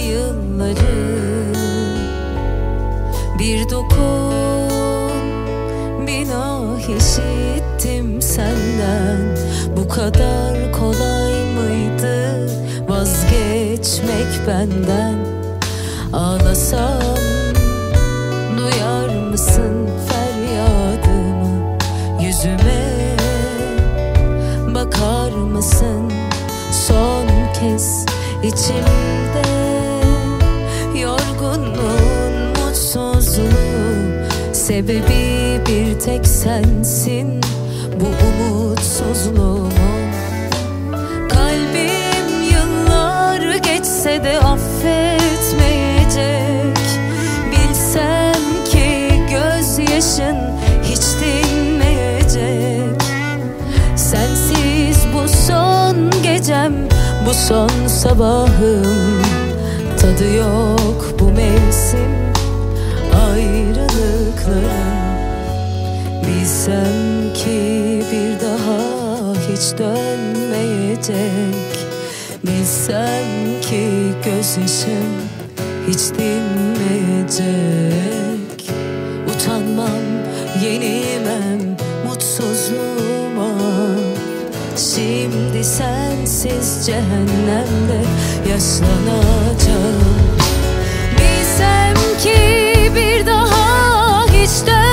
yılları Bir dokun bin ah işittim senden. Bu kadar kolay mıydı vazgeçmek benden? Ağlasam duyar mısın feryadımı? Yüzüme bakar mısın? Son kez içimde Sebebi bir tek sensin. Bu umutsuzluğumun Kalbim yıllar geçse de affetmeyecek. Bilsem ki gözyaşın hiç dinmeyecek. Sensiz bu son gecem, bu son sabahım. Tadı yok bu mevsim. hiç dönmeyecek. Bilsem ki gözyaşım hiç dinmeyecek. Utanmam, yenilmem mutsuzluğuma Şimdi sensiz cehennemde yaşlanacağım. Bilsem ki bir daha hiç dönmeyecek.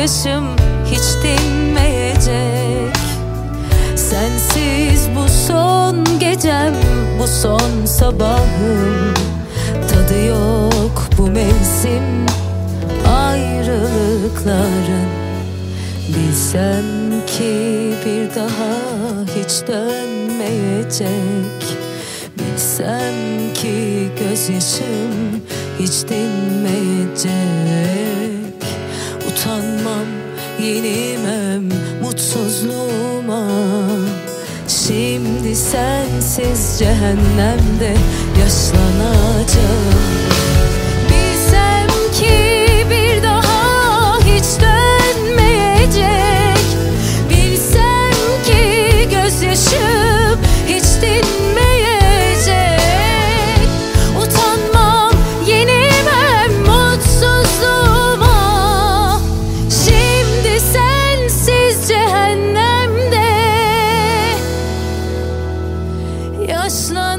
yaşım hiç dinmeyecek. Sensiz bu son gecem, bu son sabahım. Tadı yok bu mevsim ayrılıkların. Bilsem ki bir daha hiç dönmeyecek. Bilsem ki gözyaşım hiç dinmeyecek utanmam Yenilmem mutsuzluğuma. Şimdi sensiz cehennemde yaşlanacağım. aslan